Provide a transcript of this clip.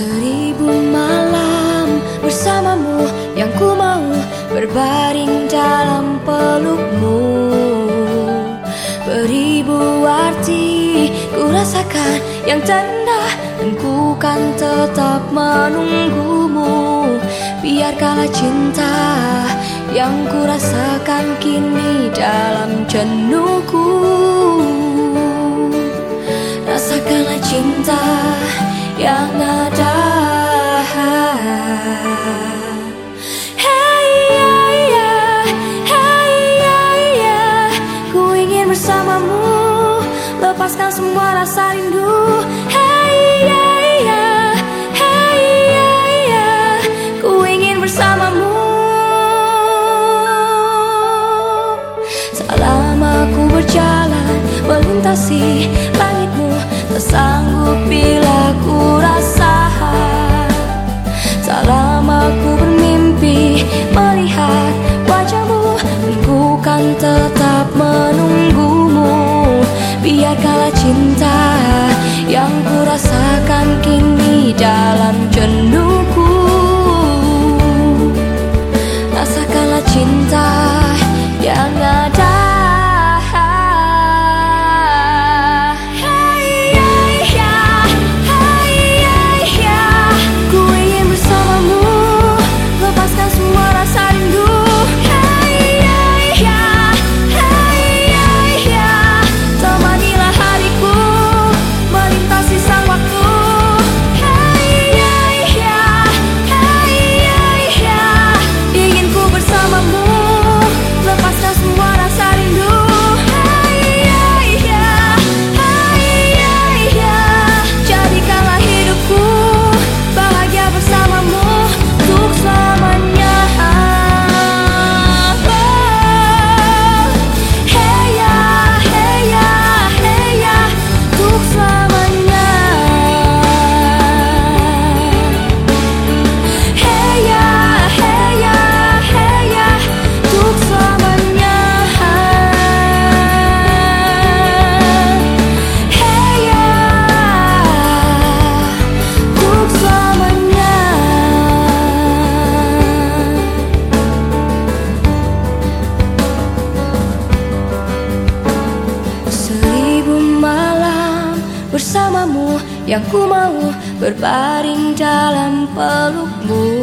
Seribu malam bersamamu yang ku mau berbaring dalam pelukmu. Beribu arti ku rasakan yang tanda dan ku kan tetap menunggumu. Biarkanlah cinta yang ku rasakan kini dalam jenuhku. Rasakanlah cinta lepaskan semua rasa rindu. Hey yeah, yeah, hey yeah, yeah. Ku ingin bersamamu. Selama ku berjalan melintasi langitmu Tak sanggup bila ku rasa Selama ku bermimpi melihat wajahmu Ku kan tetap menunggumu Biarkanlah cinta yang ku rasakan kini dalam bersamamu Yang ku mau berbaring dalam pelukmu